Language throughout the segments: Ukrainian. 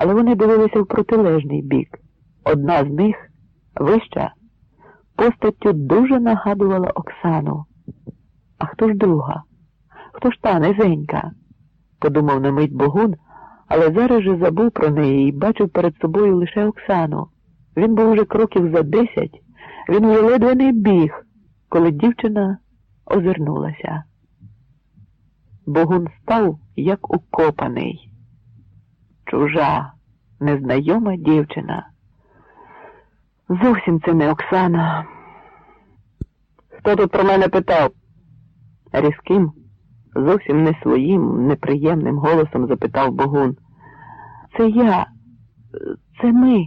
але вони дивилися в протилежний бік. Одна з них, вища, постаттю дуже нагадувала Оксану. А хто ж друга? Хто ж та низенька? подумав на мить Богун, але зараз же забув про неї і бачив перед собою лише Оксану. Він був уже кроків за десять, він уже ледве не біг, коли дівчина озирнулася. Богун став, як укопаний. Чужа, незнайома дівчина. Зовсім це не Оксана. Хто тут про мене питав? Різким, зовсім не своїм, неприємним голосом запитав Богун. Це я, це ми.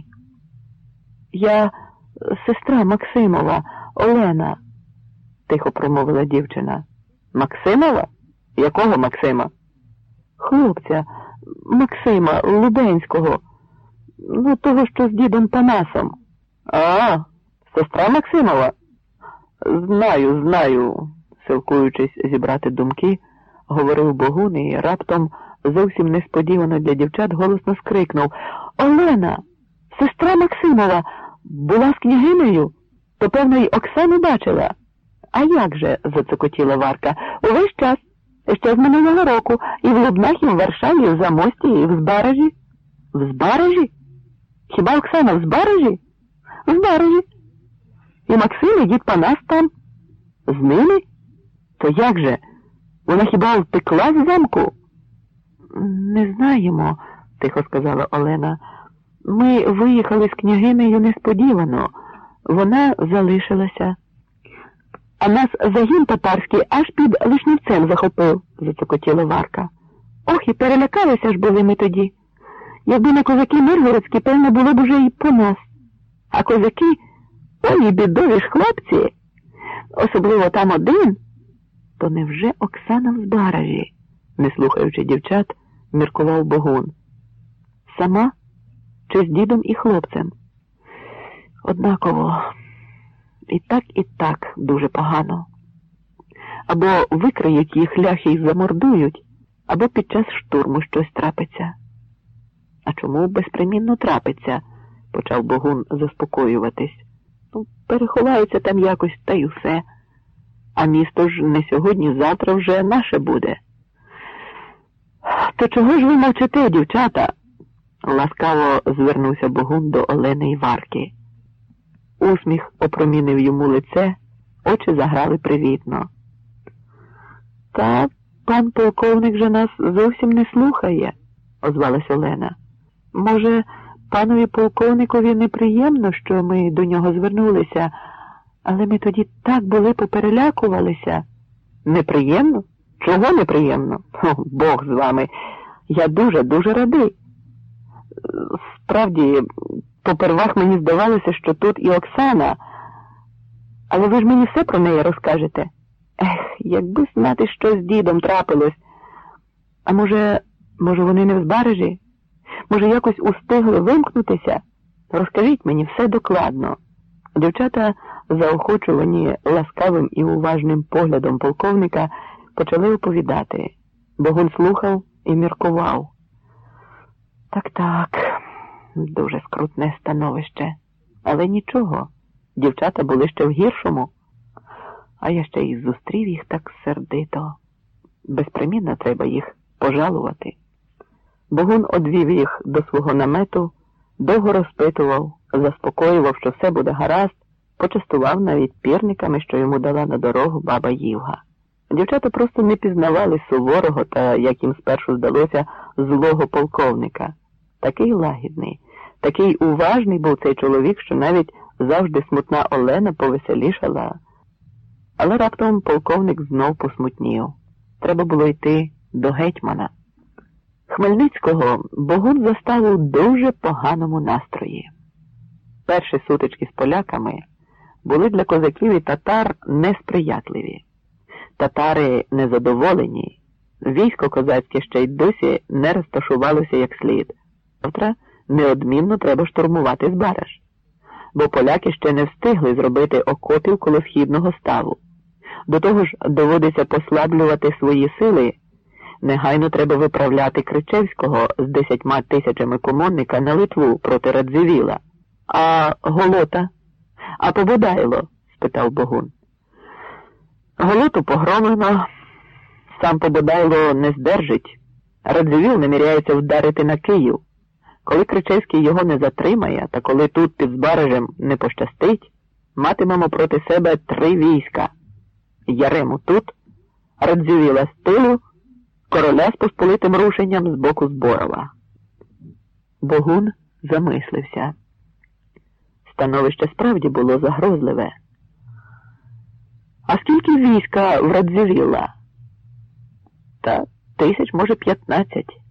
Я сестра Максимова, Олена, тихо промовила дівчина. Максимова? Якого Максима? Хлопця, Максима Лубенського, ну того, що з дідом Панасом. А, сестра Максимова? Знаю, знаю, силкуючись зібрати думки, говорив Богун і раптом зовсім несподівано для дівчат голосно скрикнув Олена, сестра Максимова, була з княгинею, то, певно, й Оксану бачила. А як же? зацокотіла Варка. Увесь час, ще з минулого року, і в Лубнах, в Варшаві, в Замості, і в Збаражі. В Збаражі? Хіба Оксана в Збаражі? В Збаражі. І Максим, і дід Панас там. З ними? То як же? Вона хіба втекла з замку? Не знаємо, тихо сказала Олена. Ми виїхали з княгинею несподівано. Вона залишилася. А нас загін татарський аж під Лишнівцем захопив, зацокотіла Варка. Ох, і перелякалися ж були ми тоді. Якби не козаки миргородські, певно, було б уже і по нас. А козаки, ой, бідові ж хлопці, особливо там один, то невже Оксана в збаражі, не слухаючи дівчат, міркував Богун. Сама чи з дідом і хлопцем? Однаково, і так, і так дуже погано. Або викриють їх ляхи і замордують, або під час штурму щось трапиться. А чому безпримінно трапиться? почав Богун заспокоюватись. Ну, переховаються там якось та й усе. А місто ж не сьогодні, завтра вже наше буде. То чого ж ви мовчите, дівчата? ласкаво звернувся Богун до Олени і Варки. Усміх опромінив йому лице, очі заграли привітно. Та пан полковник же нас зовсім не слухає, озвалась Олена. Може, панові полковникові неприємно, що ми до нього звернулися, але ми тоді так були поперелякувалися. Неприємно? Чого неприємно? О, Бог з вами. Я дуже, дуже радий. Справді, попервах мені здавалося, що тут і Оксана, але ви ж мені все про неї розкажете. Ех, якби знати, що з дідом трапилось. А може, може, вони не в збережі? Може, якось устигли вимкнутися? Розкажіть мені все докладно. Дівчата, заохочувані ласкавим і уважним поглядом полковника, почали оповідати. Богун слухав і міркував. Так, так, дуже скрутне становище. Але нічого, дівчата були ще в гіршому, а я ще й зустрів їх так сердито. Безпримінно треба їх пожалувати. Богун одвів їх до свого намету, довго розпитував, заспокоював, що все буде гаразд, почастував навіть пірниками, що йому дала на дорогу баба Ївга. Дівчата просто не пізнавали суворого та, як їм спершу здалося, злого полковника. Такий лагідний, такий уважний був цей чоловік, що навіть завжди смутна Олена повеселішала. Але раптом полковник знов посмутнів. Треба було йти до гетьмана. Хмельницького Богун застав у дуже поганому настрої. Перші сутички з поляками були для козаків і татар несприятливі. Татари незадоволені, військо козацьке ще й досі не розташувалося як слід. Завтра неодмінно треба штурмувати Збараж, бо поляки ще не встигли зробити окопів коло східного ставу. До того ж доводиться послаблювати свої сили Негайно треба виправляти Кричевського з десятьма тисячами комонника на Литву проти Радзивіла. А голота? А Пободайло? спитав Богун. Голоту погромлено, сам Пободайло не здержить. Радзивіл наміряється вдарити на Київ. Коли Кричевський його не затримає, та коли тут під Збаражем не пощастить, матимемо проти себе три війська. Ярему тут, Радзивіла з тилу, короля з посполитим рушенням з боку Зборова. Богун замислився. Становище справді було загрозливе. А скільки війська в Радзивіла? Та тисяч, може, п'ятнадцять.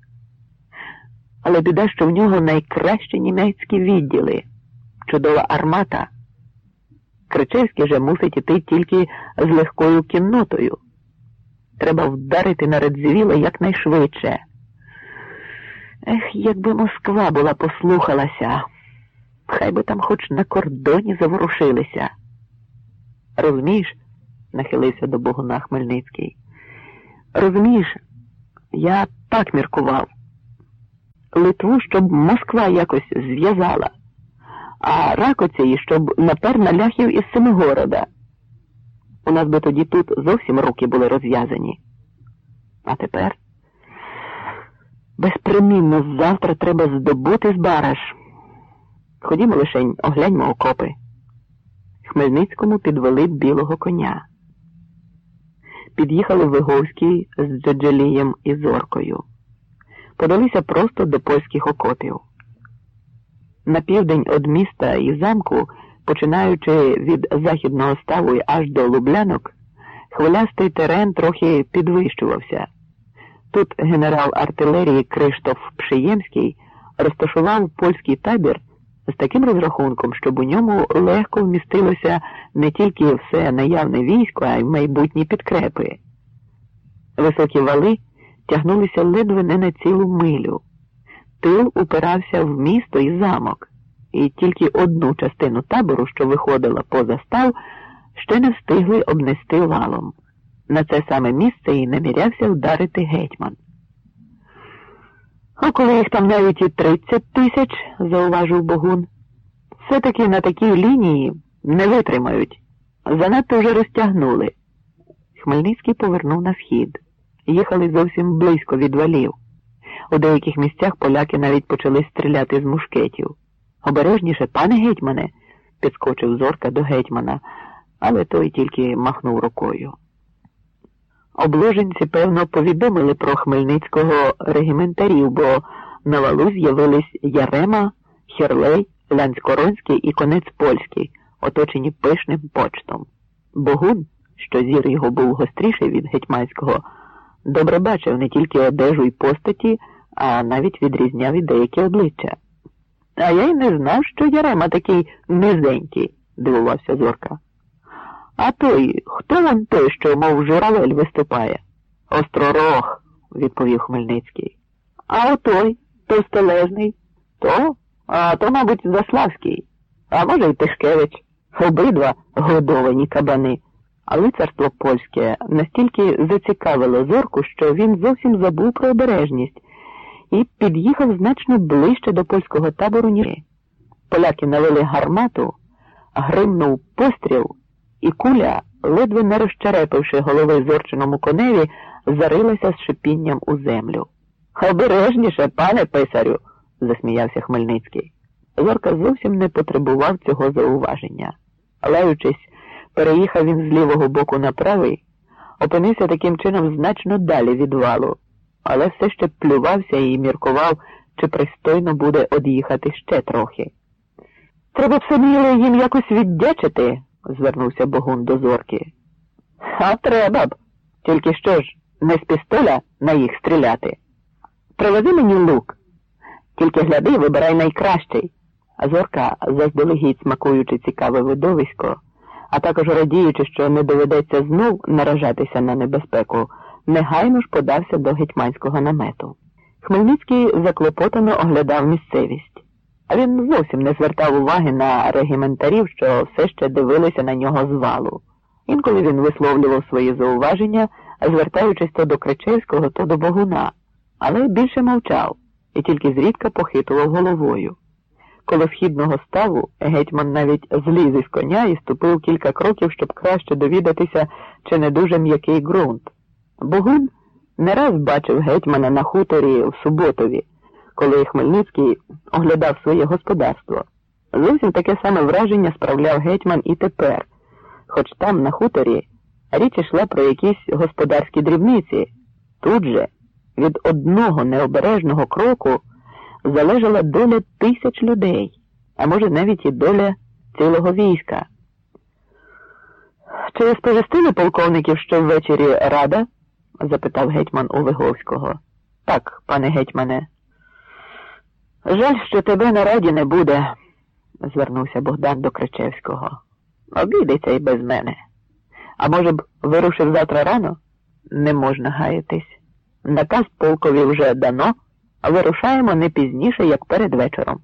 Але біда, що в нього найкращі німецькі відділи, чудова армата. Кричевський же мусить іти тільки з легкою кіннотою. Треба вдарити на Радзивіла якнайшвидше. Ех, якби Москва була послухалася, хай би там хоч на кордоні заворушилися. Розумієш, нахилився до Богуна Хмельницький. Розумієш, я так міркував. Литву, щоб Москва якось зв'язала, а ракоці, щоб напер на ляхів із Семигорода. У нас би тоді тут зовсім руки були розв'язані. А тепер безпримінно завтра треба здобути збараж. Ходімо лишень, огляньмо окопи. Хмельницькому підвели білого коня. Під'їхали Виговський з Джаджалієм і Зоркою. Подалися просто до польських окопів. На південь від міста і замку починаючи від західного ставу аж до Лублянок, хвилястий терен трохи підвищувався. Тут генерал артилерії Криштоф Пшиємський розташував польський табір з таким розрахунком, щоб у ньому легко вмістилося не тільки все наявне військо, а й майбутні підкрепи. Високі вали тягнулися ледве не на цілу милю. Тил упирався в місто і замок і тільки одну частину табору, що виходила поза став, ще не встигли обнести валом. На це саме місце і намірявся вдарити гетьман. А коли їх там навіть і тридцять тисяч, зауважив Богун, все-таки на такій лінії не витримають. Занадто вже розтягнули. Хмельницький повернув на схід. Їхали зовсім близько від валів. У деяких місцях поляки навіть почали стріляти з мушкетів. Обережніше, пане гетьмане, підскочив зорка до гетьмана, але той тільки махнув рукою. Обложенці, певно, повідомили про Хмельницького регіментарів, бо на валу з'явились Ярема, Херлей, Лянськоронський і конець польський, оточені пишним почтом. Богун, що зір його був гостріший від гетьманського, добре бачив не тільки одежу й постаті, а навіть відрізняв і деякі обличчя. А я й не знав, що Ярема такий низенький, дивувався Зорка. А той, хто він той, що, мов журавель виступає? Остророг, відповів Хмельницький. А отой, товстелезний, то, а то, мабуть, Заславський, а може, й Тишкевич, обидва годовані кабани. А лицарство польське настільки зацікавило зорку, що він зовсім забув про обережність і під'їхав значно ближче до польського табору Ніри. Поляки навели гармату, гримнув постріл, і куля, ледве не розчерепивши голови зорченому коневі, зарилася з шипінням у землю. Обережніше, пане писарю, засміявся Хмельницький. Зорка зовсім не потребував цього зауваження. Лаючись, переїхав він з лівого боку на правий, опинився таким чином значно далі від валу але все ще плювався і міркував, чи пристойно буде од'їхати ще трохи. Треба б Саміле їм якось віддячити, звернувся Богун до зорки. А треба б. Тільки що ж, не з пістоля на їх стріляти. Привези мені лук, тільки гляди, вибирай найкращий. А зорка, заздалегідь смакуючи цікаве видовисько, а також радіючи, що не доведеться знов наражатися на небезпеку негайно ж подався до гетьманського намету. Хмельницький заклопотано оглядав місцевість, а він зовсім не звертав уваги на регіментарів, що все ще дивилися на нього з валу. Інколи він висловлював свої зауваження звертаючись то до Кричевського, то до Богуна, але більше мовчав і тільки зрідка похитував головою. Коло східного ставу гетьман навіть зліз із коня і ступив кілька кроків, щоб краще довідатися, чи не дуже м'який ґрунт. Богун не раз бачив гетьмана на хуторі в Суботові, коли Хмельницький оглядав своє господарство. Зовсім таке саме враження справляв гетьман і тепер, хоч там, на хуторі, річ йшла про якісь господарські дрібниці. Тут же від одного необережного кроку залежала доля тисяч людей, а може навіть і доля цілого війська. Чи сповістили полковників, що ввечері рада? запитав гетьман у Виговського. Так, пане гетьмане. Жаль, що тебе на раді не буде, звернувся Богдан до Кричевського. Обійдеться і без мене. А може б, вирушив завтра рано? Не можна гаятись. Наказ полкові вже дано, вирушаємо не пізніше, як перед вечором.